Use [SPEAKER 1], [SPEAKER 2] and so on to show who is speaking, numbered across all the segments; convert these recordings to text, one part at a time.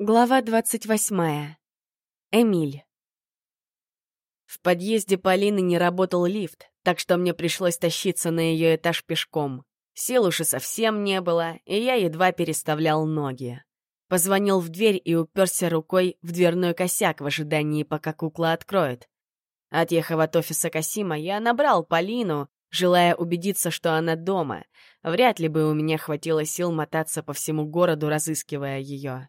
[SPEAKER 1] Глава двадцать восьмая. Эмиль. В подъезде Полины не работал лифт, так что мне пришлось тащиться на ее этаж пешком. Сил уж и совсем не было, и я едва переставлял ноги. Позвонил в дверь и уперся рукой в дверной косяк в ожидании, пока кукла откроет. Отъехав от офиса Касима, я набрал Полину, желая убедиться, что она дома. Вряд ли бы у меня хватило сил мотаться по всему городу, разыскивая ее.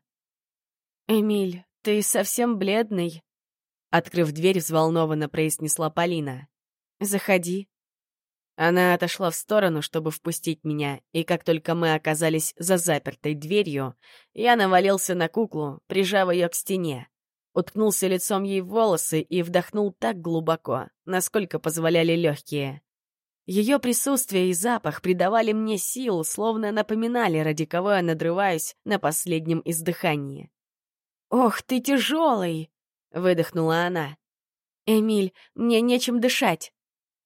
[SPEAKER 1] «Эмиль, ты совсем бледный», — открыв дверь, взволнованно произнесла Полина. «Заходи». Она отошла в сторону, чтобы впустить меня, и как только мы оказались за запертой дверью, я навалился на куклу, прижав ее к стене. Уткнулся лицом ей в волосы и вдохнул так глубоко, насколько позволяли легкие. Ее присутствие и запах придавали мне сил, словно напоминали, ради кого я надрываюсь на последнем издыхании. «Ох, ты тяжелый!» — выдохнула она. «Эмиль, мне нечем дышать».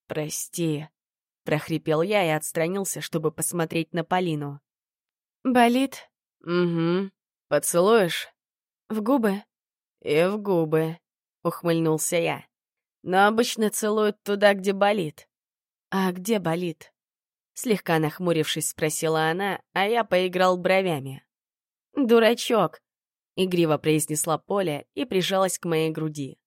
[SPEAKER 1] «Прости», — прохрипел я и отстранился, чтобы посмотреть на Полину. «Болит?» «Угу. Поцелуешь?» «В губы?» «И в губы», — ухмыльнулся я. «Но обычно целуют туда, где болит». «А где болит?» Слегка нахмурившись, спросила она, а я поиграл бровями. «Дурачок, — игриво произнесла Поля и прижалась к моей груди.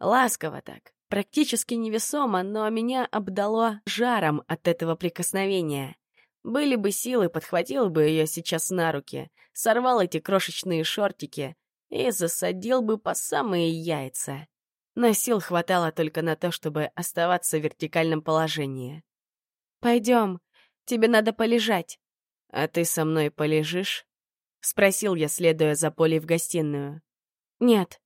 [SPEAKER 1] Ласково так, практически невесомо, но меня обдало жаром от этого прикосновения. Были бы силы, подхватил бы ее сейчас на руки, сорвал эти крошечные шортики и засадил бы по самые яйца. Но сил хватало только на то, чтобы оставаться в вертикальном положении. «Пойдем, тебе надо полежать». «А ты со мной полежишь?» — спросил я, следуя за Полей в гостиную. «Нет,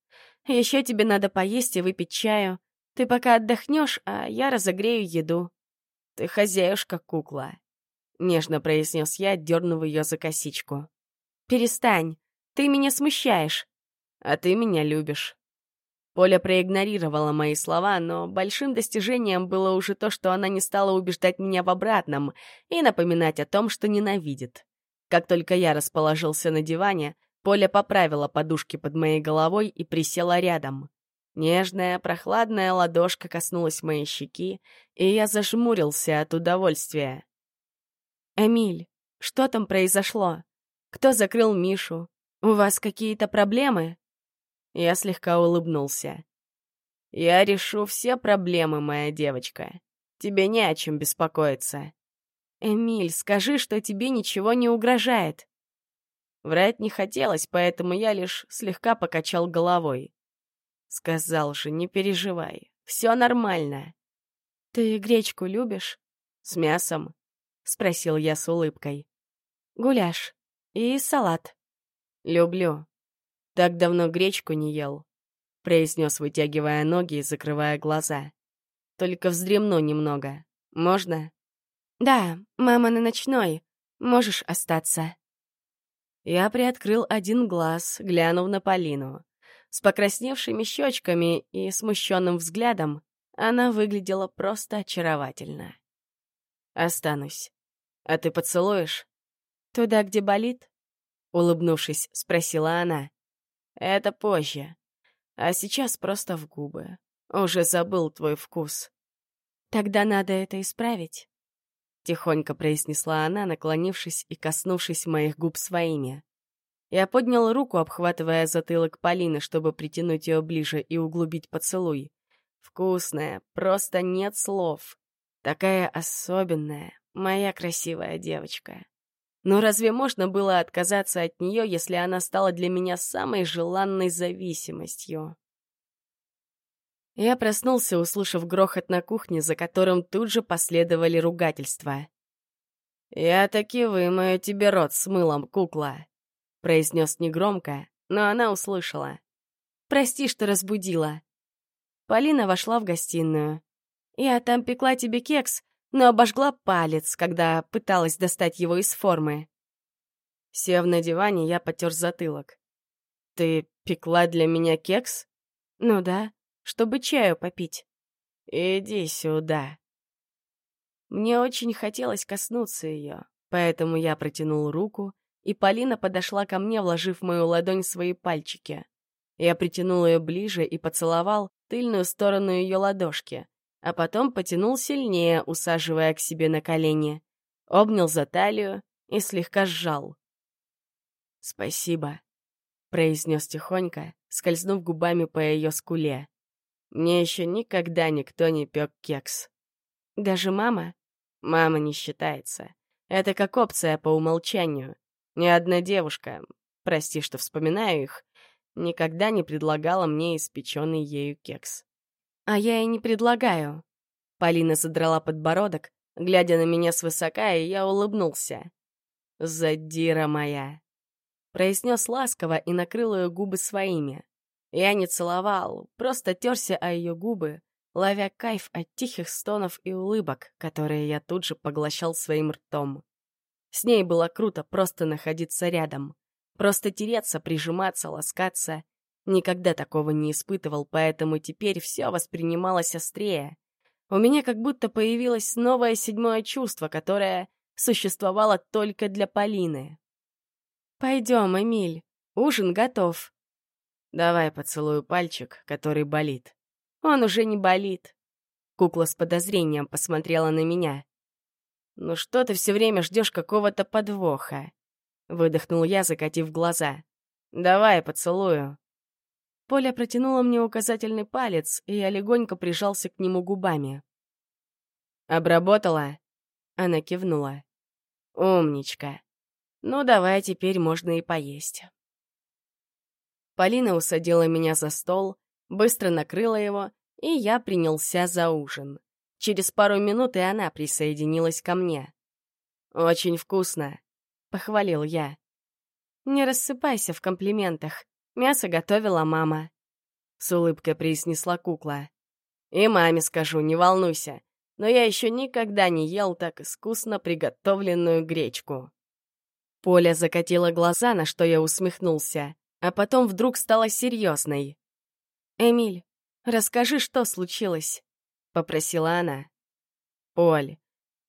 [SPEAKER 1] еще тебе надо поесть и выпить чаю. Ты пока отдохнешь, а я разогрею еду». «Ты хозяюшка, кукла», — нежно произнес я, дернув ее за косичку. «Перестань, ты меня смущаешь». «А ты меня любишь». Поля проигнорировала мои слова, но большим достижением было уже то, что она не стала убеждать меня в обратном и напоминать о том, что ненавидит. Как только я расположился на диване, Поля поправила подушки под моей головой и присела рядом. Нежная, прохладная ладошка коснулась моей щеки, и я зажмурился от удовольствия. «Эмиль, что там произошло? Кто закрыл Мишу? У вас какие-то проблемы?» Я слегка улыбнулся. «Я решу все проблемы, моя девочка. Тебе не о чем беспокоиться. «Эмиль, скажи, что тебе ничего не угрожает». Врать не хотелось, поэтому я лишь слегка покачал головой. Сказал же, не переживай, все нормально. «Ты гречку любишь?» «С мясом?» — спросил я с улыбкой. «Гуляш. И салат». «Люблю. Так давно гречку не ел», — произнес, вытягивая ноги и закрывая глаза. «Только вздремну немного. Можно?» «Да, мама на ночной. Можешь остаться». Я приоткрыл один глаз, глянув на Полину. С покрасневшими щечками и смущенным взглядом она выглядела просто очаровательно. «Останусь. А ты поцелуешь?» «Туда, где болит?» Улыбнувшись, спросила она. «Это позже. А сейчас просто в губы. Уже забыл твой вкус». «Тогда надо это исправить». — тихонько произнесла она, наклонившись и коснувшись моих губ своими. Я поднял руку, обхватывая затылок Полины, чтобы притянуть ее ближе и углубить поцелуй. Вкусная, просто нет слов. Такая особенная, моя красивая девочка. Но разве можно было отказаться от нее, если она стала для меня самой желанной зависимостью? Я проснулся, услышав грохот на кухне, за которым тут же последовали ругательства. «Я таки вымою тебе рот с мылом, кукла», — произнес негромко, но она услышала. «Прости, что разбудила». Полина вошла в гостиную. «Я там пекла тебе кекс, но обожгла палец, когда пыталась достать его из формы». Сев на диване, я потер затылок. «Ты пекла для меня кекс?» «Ну да чтобы чаю попить. Иди сюда. Мне очень хотелось коснуться ее, поэтому я протянул руку и Полина подошла ко мне, вложив в мою ладонь свои пальчики. Я притянул ее ближе и поцеловал тыльную сторону ее ладошки, а потом потянул сильнее, усаживая к себе на колени. Обнял за талию и слегка сжал. «Спасибо», — произнес тихонько, скользнув губами по ее скуле. «Мне еще никогда никто не пек кекс». «Даже мама?» «Мама не считается. Это как опция по умолчанию. Ни одна девушка, прости, что вспоминаю их, никогда не предлагала мне испеченный ею кекс. А я и не предлагаю. Полина задрала подбородок, глядя на меня свысока, и я улыбнулся. «Задира моя!» Произнес ласково и накрыл ее губы своими. Я не целовал, просто терся о ее губы, ловя кайф от тихих стонов и улыбок, которые я тут же поглощал своим ртом. С ней было круто просто находиться рядом. Просто тереться, прижиматься, ласкаться. Никогда такого не испытывал, поэтому теперь все воспринималось острее. У меня как будто появилось новое седьмое чувство, которое существовало только для Полины. «Пойдем, Эмиль, ужин готов». «Давай поцелую пальчик, который болит». «Он уже не болит». Кукла с подозрением посмотрела на меня. «Ну что ты все время ждешь какого-то подвоха?» Выдохнул я, закатив глаза. «Давай, поцелую». Поля протянула мне указательный палец, и я легонько прижался к нему губами. «Обработала?» Она кивнула. «Умничка. Ну, давай теперь можно и поесть». Полина усадила меня за стол, быстро накрыла его, и я принялся за ужин. Через пару минут и она присоединилась ко мне. «Очень вкусно», — похвалил я. «Не рассыпайся в комплиментах. Мясо готовила мама», — с улыбкой произнесла кукла. «И маме скажу, не волнуйся, но я еще никогда не ел так искусно приготовленную гречку». Поля закатила глаза, на что я усмехнулся, а потом вдруг стала серьезной. «Эмиль, расскажи, что случилось?» — попросила она. «Поль,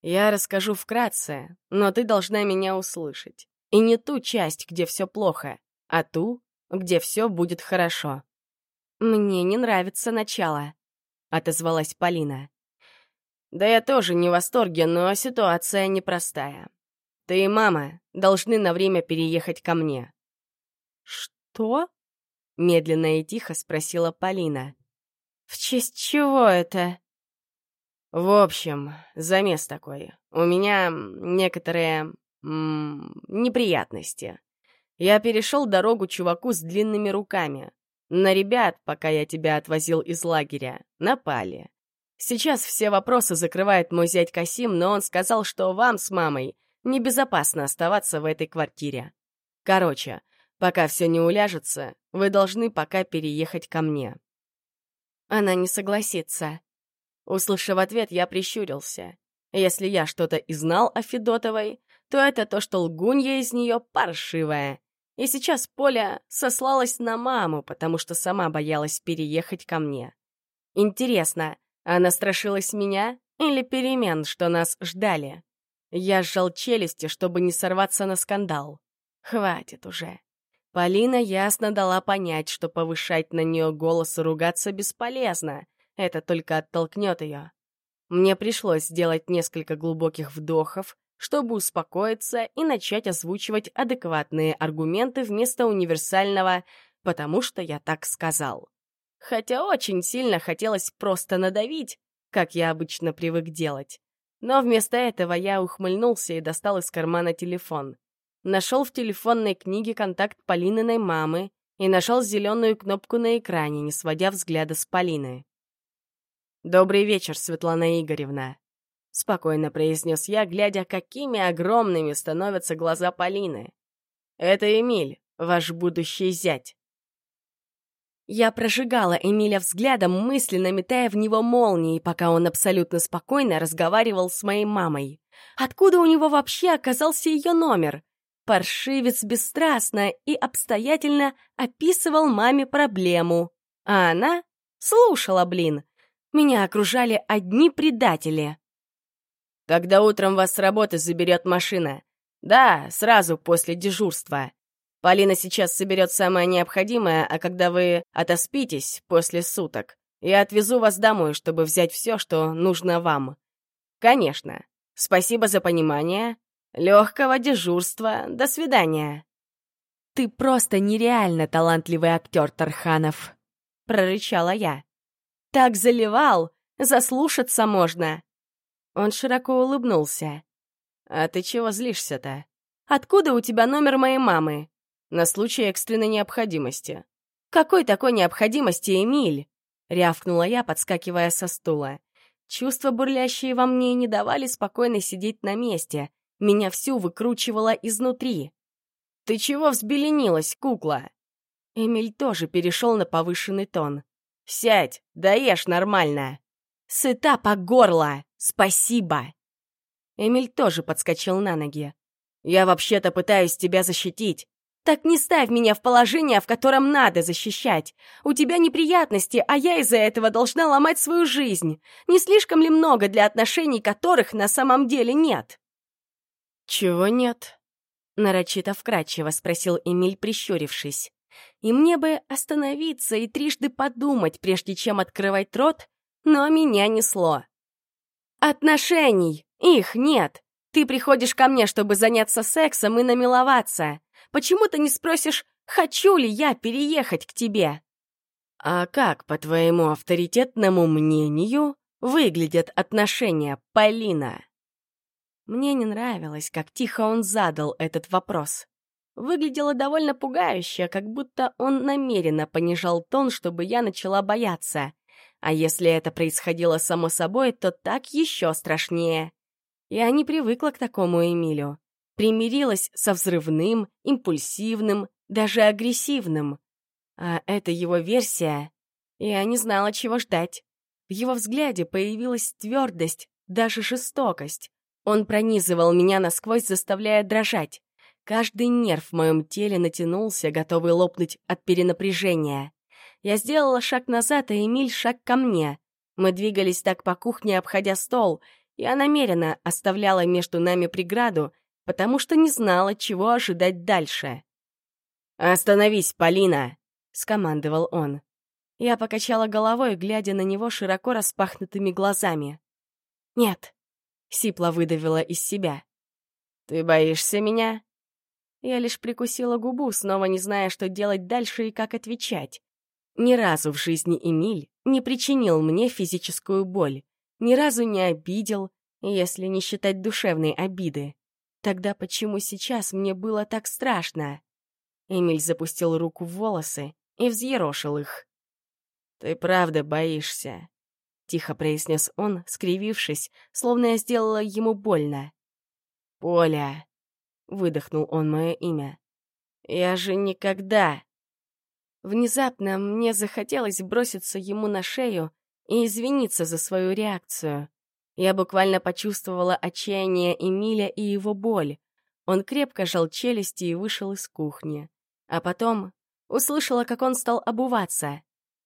[SPEAKER 1] я расскажу вкратце, но ты должна меня услышать. И не ту часть, где все плохо, а ту, где все будет хорошо». «Мне не нравится начало», — отозвалась Полина. «Да я тоже не в восторге, но ситуация непростая. Ты и мама должны на время переехать ко мне». «Что?» — медленно и тихо спросила Полина. «В честь чего это?» В общем, замес такой. У меня некоторые м -м, неприятности. Я перешел дорогу чуваку с длинными руками. На ребят, пока я тебя отвозил из лагеря, напали. Сейчас все вопросы закрывает мой зять Касим, но он сказал, что вам с мамой небезопасно оставаться в этой квартире. Короче, пока все не уляжется, вы должны пока переехать ко мне. Она не согласится. Услышав ответ, я прищурился. Если я что-то и знал о Федотовой, то это то, что лгунья из нее паршивая. И сейчас Поля сослалась на маму, потому что сама боялась переехать ко мне. Интересно, она страшилась меня или перемен, что нас ждали? Я сжал челюсти, чтобы не сорваться на скандал. Хватит уже. Полина ясно дала понять, что повышать на нее голос и ругаться бесполезно, это только оттолкнет ее. Мне пришлось сделать несколько глубоких вдохов, чтобы успокоиться и начать озвучивать адекватные аргументы вместо универсального «потому что я так сказал». Хотя очень сильно хотелось просто надавить, как я обычно привык делать. Но вместо этого я ухмыльнулся и достал из кармана телефон. Нашел в телефонной книге контакт Полининой мамы и нашел зеленую кнопку на экране, не сводя взгляда с Полины. «Добрый вечер, Светлана Игоревна», — спокойно произнес я, глядя, какими огромными становятся глаза Полины. «Это Эмиль, ваш будущий зять». Я прожигала Эмиля взглядом, мысленно метая в него молнии, пока он абсолютно спокойно разговаривал с моей мамой. Откуда у него вообще оказался ее номер? Паршивец бесстрастно и обстоятельно описывал маме проблему. А она слушала, блин. Меня окружали одни предатели. «Когда утром вас с работы заберет машина, Да, сразу после дежурства. Полина сейчас соберет самое необходимое, а когда вы отоспитесь после суток, я отвезу вас домой, чтобы взять все, что нужно вам. Конечно. Спасибо за понимание. Легкого дежурства. До свидания. Ты просто нереально талантливый актер, Тарханов, прорычала я. Так заливал, заслушаться можно. Он широко улыбнулся. «А ты чего злишься-то? Откуда у тебя номер моей мамы?» «На случай экстренной необходимости». «Какой такой необходимости, Эмиль?» — рявкнула я, подскакивая со стула. Чувства, бурлящие во мне, не давали спокойно сидеть на месте. Меня всю выкручивало изнутри. «Ты чего взбеленилась, кукла?» Эмиль тоже перешел на повышенный тон. «Сядь, даешь нормально!» «Сыта по горло! Спасибо!» Эмиль тоже подскочил на ноги. «Я вообще-то пытаюсь тебя защитить. Так не ставь меня в положение, в котором надо защищать. У тебя неприятности, а я из-за этого должна ломать свою жизнь. Не слишком ли много для отношений, которых на самом деле нет?» «Чего нет?» — нарочито вкратчиво спросил Эмиль, прищурившись. «И мне бы остановиться и трижды подумать, прежде чем открывать рот, но меня несло. Отношений! Их нет! Ты приходишь ко мне, чтобы заняться сексом и намиловаться. Почему ты не спросишь, хочу ли я переехать к тебе? А как, по твоему авторитетному мнению, выглядят отношения, Полина? Мне не нравилось, как тихо он задал этот вопрос. Выглядело довольно пугающе, как будто он намеренно понижал тон, чтобы я начала бояться. А если это происходило само собой, то так еще страшнее. Я не привыкла к такому Эмилю. Примирилась со взрывным, импульсивным, даже агрессивным. А это его версия. Я не знала, чего ждать. В его взгляде появилась твердость, даже жестокость. Он пронизывал меня насквозь, заставляя дрожать. Каждый нерв в моем теле натянулся, готовый лопнуть от перенапряжения. Я сделала шаг назад, а Эмиль шаг ко мне. Мы двигались так по кухне, обходя стол. Я намеренно оставляла между нами преграду, потому что не знала, чего ожидать дальше. «Остановись, Полина!» — скомандовал он. Я покачала головой, глядя на него широко распахнутыми глазами. «Нет», — сипло выдавила из себя. «Ты боишься меня?» Я лишь прикусила губу, снова не зная, что делать дальше и как отвечать. Ни разу в жизни Эмиль не причинил мне физическую боль, ни разу не обидел, если не считать душевной обиды. Тогда почему сейчас мне было так страшно? Эмиль запустил руку в волосы и взъерошил их. «Ты правда боишься?» — тихо произнес он, скривившись, словно я сделала ему больно. «Поля!» — выдохнул он мое имя. «Я же никогда...» Внезапно мне захотелось броситься ему на шею и извиниться за свою реакцию. Я буквально почувствовала отчаяние Эмиля и его боль. Он крепко жал челюсти и вышел из кухни. А потом услышала, как он стал обуваться.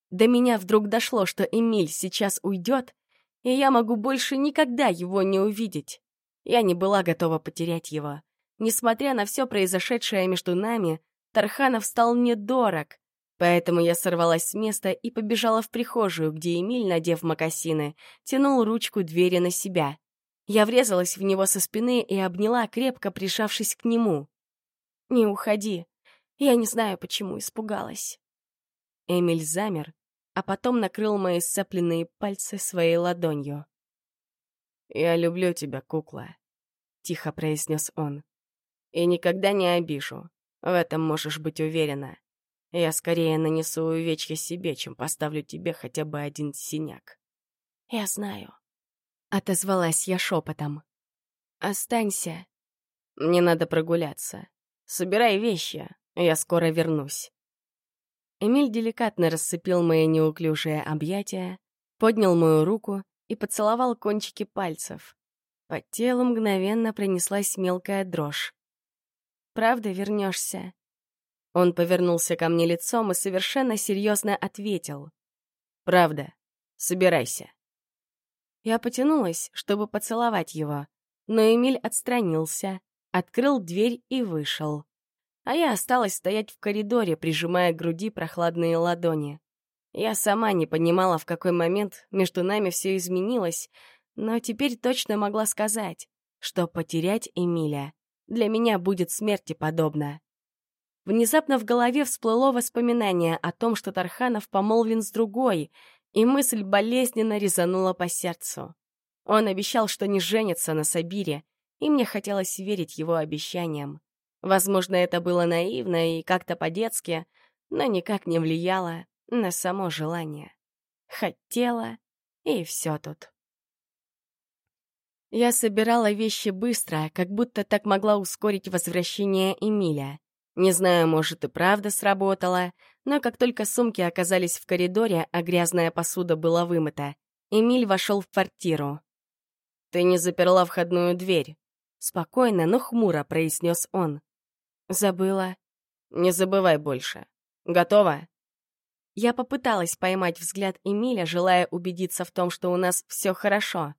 [SPEAKER 1] До меня вдруг дошло, что Эмиль сейчас уйдет, и я могу больше никогда его не увидеть. Я не была готова потерять его. Несмотря на все произошедшее между нами, Тарханов стал мне дорог, Поэтому я сорвалась с места и побежала в прихожую, где Эмиль, надев мокасины, тянул ручку двери на себя. Я врезалась в него со спины и обняла, крепко прижавшись к нему. «Не уходи. Я не знаю, почему испугалась». Эмиль замер, а потом накрыл мои сцепленные пальцы своей ладонью. «Я люблю тебя, кукла», — тихо произнес он. «И никогда не обижу. В этом можешь быть уверена. Я скорее нанесу увечья себе, чем поставлю тебе хотя бы один синяк. Я знаю. Отозвалась я шепотом. Останься. Мне надо прогуляться. Собирай вещи, я скоро вернусь. Эмиль деликатно рассыпил мои неуклюжие объятия, поднял мою руку и поцеловал кончики пальцев. По телу мгновенно пронеслась мелкая дрожь. «Правда вернешься?» Он повернулся ко мне лицом и совершенно серьезно ответил. «Правда. Собирайся». Я потянулась, чтобы поцеловать его, но Эмиль отстранился, открыл дверь и вышел. А я осталась стоять в коридоре, прижимая к груди прохладные ладони. Я сама не понимала, в какой момент между нами все изменилось, но теперь точно могла сказать, что потерять Эмиля для меня будет смерти подобно. Внезапно в голове всплыло воспоминание о том, что Тарханов помолвлен с другой, и мысль болезненно резанула по сердцу. Он обещал, что не женится на Сабире, и мне хотелось верить его обещаниям. Возможно, это было наивно и как-то по-детски, но никак не влияло на само желание. Хотела, и все тут. Я собирала вещи быстро, как будто так могла ускорить возвращение Эмиля. Не знаю, может, и правда сработало, но как только сумки оказались в коридоре, а грязная посуда была вымыта, Эмиль вошел в квартиру. «Ты не заперла входную дверь», — спокойно, но хмуро произнес он. «Забыла». «Не забывай больше. Готова?» Я попыталась поймать взгляд Эмиля, желая убедиться в том, что у нас все хорошо.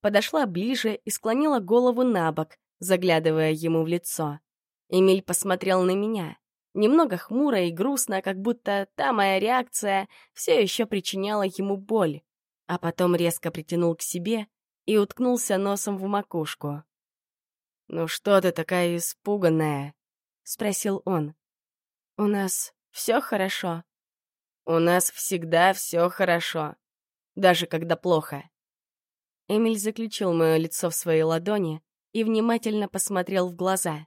[SPEAKER 1] Подошла ближе и склонила голову на бок, заглядывая ему в лицо. Эмиль посмотрел на меня. Немного хмуро и грустно, как будто та моя реакция все еще причиняла ему боль. А потом резко притянул к себе и уткнулся носом в макушку. «Ну что ты такая испуганная?» — спросил он. «У нас все хорошо?» «У нас всегда все хорошо, даже когда плохо». Эмиль заключил мое лицо в свои ладони и внимательно посмотрел в глаза.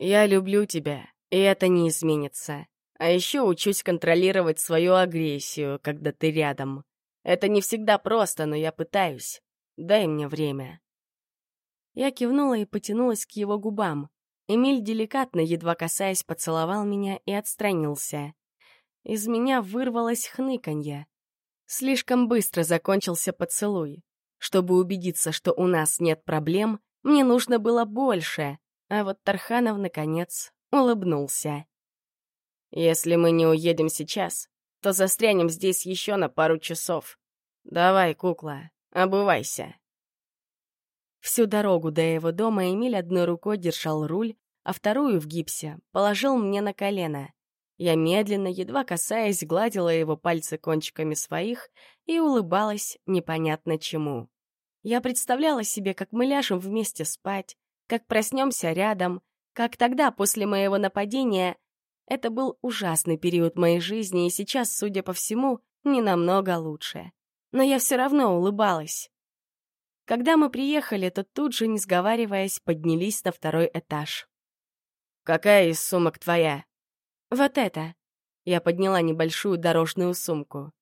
[SPEAKER 1] «Я люблю тебя, и это не изменится. А еще учусь контролировать свою агрессию, когда ты рядом. Это не всегда просто, но я пытаюсь. Дай мне время». Я кивнула и потянулась к его губам. Эмиль деликатно, едва касаясь, поцеловал меня и отстранился. Из меня вырвалось хныканье. Слишком быстро закончился поцелуй. Чтобы убедиться, что у нас нет проблем, мне нужно было больше, а вот Тарханов, наконец, улыбнулся. «Если мы не уедем сейчас, то застрянем здесь еще на пару часов. Давай, кукла, обувайся». Всю дорогу до его дома Эмиль одной рукой держал руль, а вторую в гипсе положил мне на колено. Я медленно, едва касаясь, гладила его пальцы кончиками своих и улыбалась непонятно чему. Я представляла себе, как мы ляжем вместе спать, как проснемся рядом, как тогда, после моего нападения. Это был ужасный период моей жизни, и сейчас, судя по всему, не намного лучше. Но я все равно улыбалась. Когда мы приехали, то тут же, не сговариваясь, поднялись на второй этаж. «Какая из сумок твоя?» «Вот это». Я подняла небольшую дорожную сумку.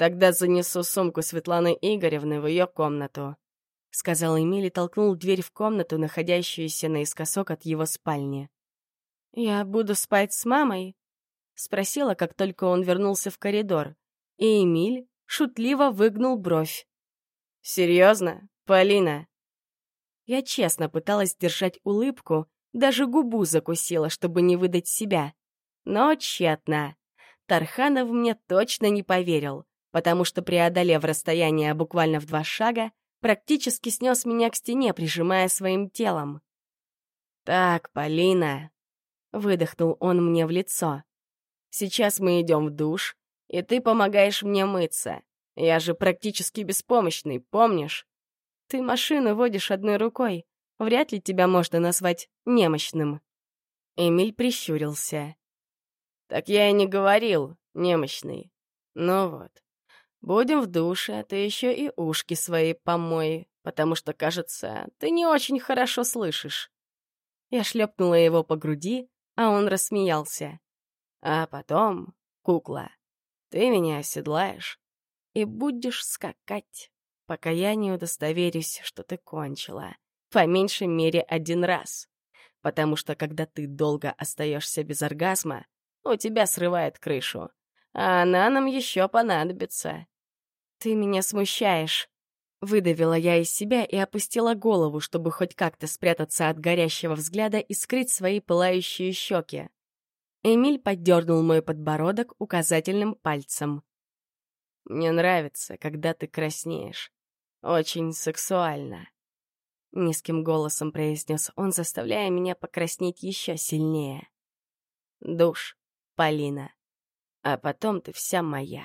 [SPEAKER 1] Тогда занесу сумку Светланы Игоревны в ее комнату», — сказал Эмиль и толкнул дверь в комнату, находящуюся наискосок от его спальни. «Я буду спать с мамой?» — спросила, как только он вернулся в коридор. И Эмиль шутливо выгнул бровь. «Серьезно, Полина?» Я честно пыталась держать улыбку, даже губу закусила, чтобы не выдать себя. Но тщетно. Тарханов мне точно не поверил потому что, преодолев расстояние буквально в два шага, практически снес меня к стене, прижимая своим телом. «Так, Полина», — выдохнул он мне в лицо, — «сейчас мы идем в душ, и ты помогаешь мне мыться. Я же практически беспомощный, помнишь? Ты машину водишь одной рукой, вряд ли тебя можно назвать немощным». Эмиль прищурился. «Так я и не говорил, немощный. Ну вот, Будем в душе, ты еще и ушки свои помой, потому что, кажется, ты не очень хорошо слышишь». Я шлепнула его по груди, а он рассмеялся. «А потом, кукла, ты меня оседлаешь и будешь скакать, пока я не удостоверюсь, что ты кончила, по меньшей мере один раз. Потому что, когда ты долго остаешься без оргазма, у тебя срывает крышу, а она нам еще понадобится. «Ты меня смущаешь», — выдавила я из себя и опустила голову, чтобы хоть как-то спрятаться от горящего взгляда и скрыть свои пылающие щеки. Эмиль поддернул мой подбородок указательным пальцем. «Мне нравится, когда ты краснеешь. Очень сексуально». — низким голосом произнес он, заставляя меня покраснеть еще сильнее. «Душ, Полина, а потом ты вся моя».